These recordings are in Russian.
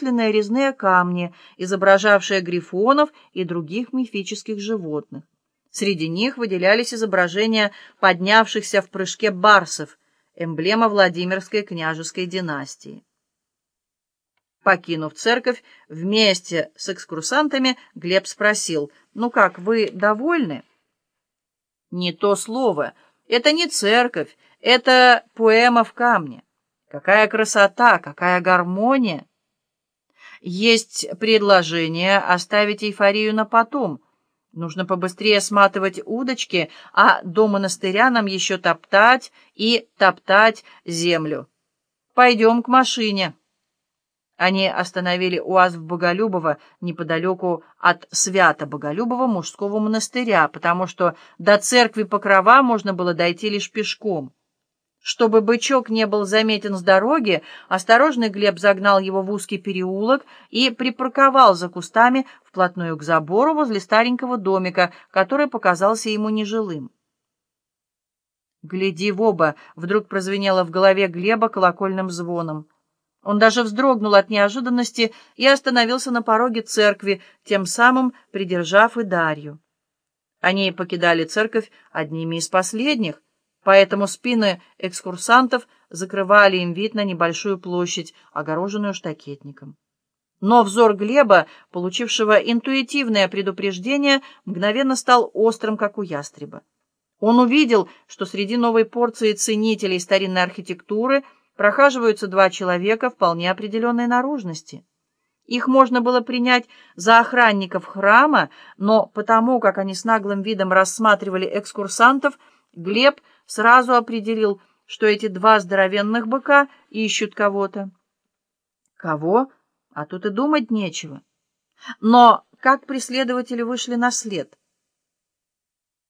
многочисленные резные камни, изображавшие грифонов и других мифических животных. Среди них выделялись изображения поднявшихся в прыжке барсов, эмблема Владимирской княжеской династии. Покинув церковь, вместе с экскурсантами Глеб спросил, «Ну как, вы довольны?» «Не то слово. Это не церковь, это поэма в камне. Какая красота, какая гармония!» «Есть предложение оставить эйфорию на потом. Нужно побыстрее сматывать удочки, а до монастыря нам еще топтать и топтать землю. Пойдем к машине». Они остановили УАЗ в Боголюбово, неподалеку от Свято-Боголюбова мужского монастыря, потому что до церкви Покрова можно было дойти лишь пешком. Чтобы бычок не был заметен с дороги, осторожный Глеб загнал его в узкий переулок и припарковал за кустами вплотную к забору возле старенького домика, который показался ему нежилым. «Гляди в оба!» — вдруг прозвенело в голове Глеба колокольным звоном. Он даже вздрогнул от неожиданности и остановился на пороге церкви, тем самым придержав и Дарью. Они покидали церковь одними из последних, поэтому спины экскурсантов закрывали им вид на небольшую площадь, огороженную штакетником. Но взор Глеба, получившего интуитивное предупреждение, мгновенно стал острым, как у ястреба. Он увидел, что среди новой порции ценителей старинной архитектуры – прохаживаются два человека вполне определенной наружности. Их можно было принять за охранников храма, но потому, как они с наглым видом рассматривали экскурсантов, Глеб сразу определил, что эти два здоровенных быка ищут кого-то. Кого? А тут и думать нечего. Но как преследователи вышли на след?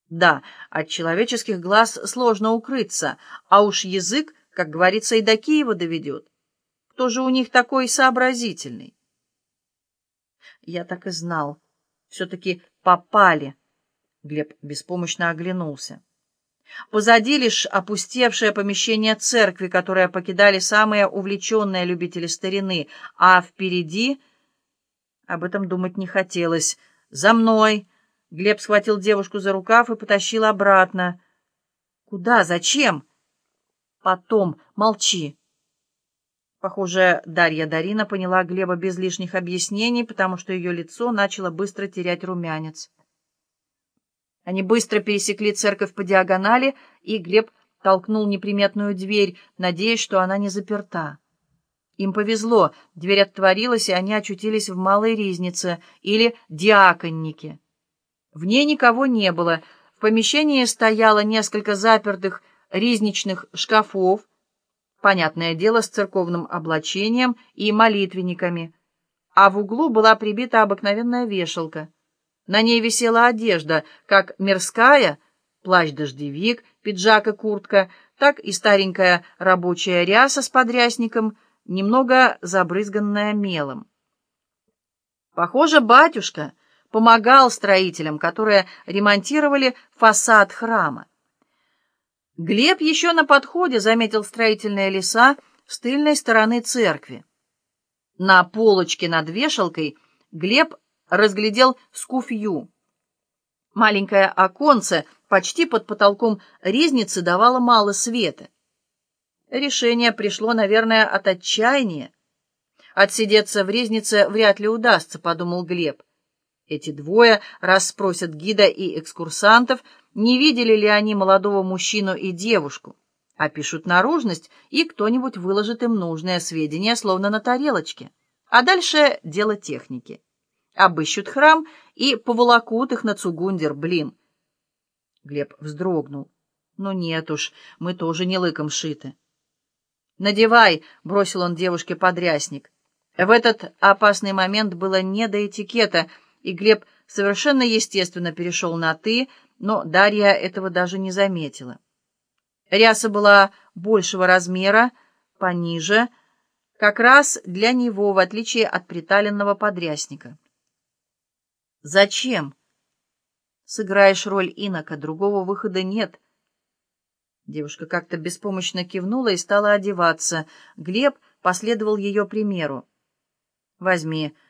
Да, от человеческих глаз сложно укрыться, а уж язык как говорится, и до Киева доведет. Кто же у них такой сообразительный? Я так и знал. Все-таки попали. Глеб беспомощно оглянулся. Позади лишь опустевшее помещение церкви, которое покидали самые увлеченные любители старины, а впереди... Об этом думать не хотелось. «За мной!» Глеб схватил девушку за рукав и потащил обратно. «Куда? Зачем?» Потом. Молчи. Похоже, Дарья Дарина поняла Глеба без лишних объяснений, потому что ее лицо начало быстро терять румянец. Они быстро пересекли церковь по диагонали, и Глеб толкнул неприметную дверь, надеясь, что она не заперта. Им повезло, дверь отворилась, и они очутились в малой ризнице или диаконнике. В ней никого не было. В помещении стояло несколько запертых ризничных шкафов, понятное дело, с церковным облачением и молитвенниками, а в углу была прибита обыкновенная вешалка. На ней висела одежда, как мирская, плащ-дождевик, пиджак и куртка, так и старенькая рабочая ряса с подрясником, немного забрызганная мелом. Похоже, батюшка помогал строителям, которые ремонтировали фасад храма. Глеб еще на подходе заметил строительные леса с тыльной стороны церкви. На полочке над вешалкой Глеб разглядел скуфью. Маленькое оконце почти под потолком резницы давало мало света. Решение пришло, наверное, от отчаяния. Отсидеться в резнице вряд ли удастся, подумал Глеб. Эти двое расспросят гида и экскурсантов, не видели ли они молодого мужчину и девушку, опишут наружность, и кто-нибудь выложит им нужные сведения, словно на тарелочке. А дальше дело техники. Обыщут храм и поволокут их на Цугундер, блин. Глеб вздрогнул. Ну нет уж, мы тоже не лыком шиты. «Надевай!» — бросил он девушке подрясник. В этот опасный момент было не до этикета — и Глеб совершенно естественно перешел на «ты», но Дарья этого даже не заметила. Ряса была большего размера, пониже, как раз для него, в отличие от приталенного подрясника. «Зачем?» «Сыграешь роль инока, другого выхода нет». Девушка как-то беспомощно кивнула и стала одеваться. Глеб последовал ее примеру. Возьми.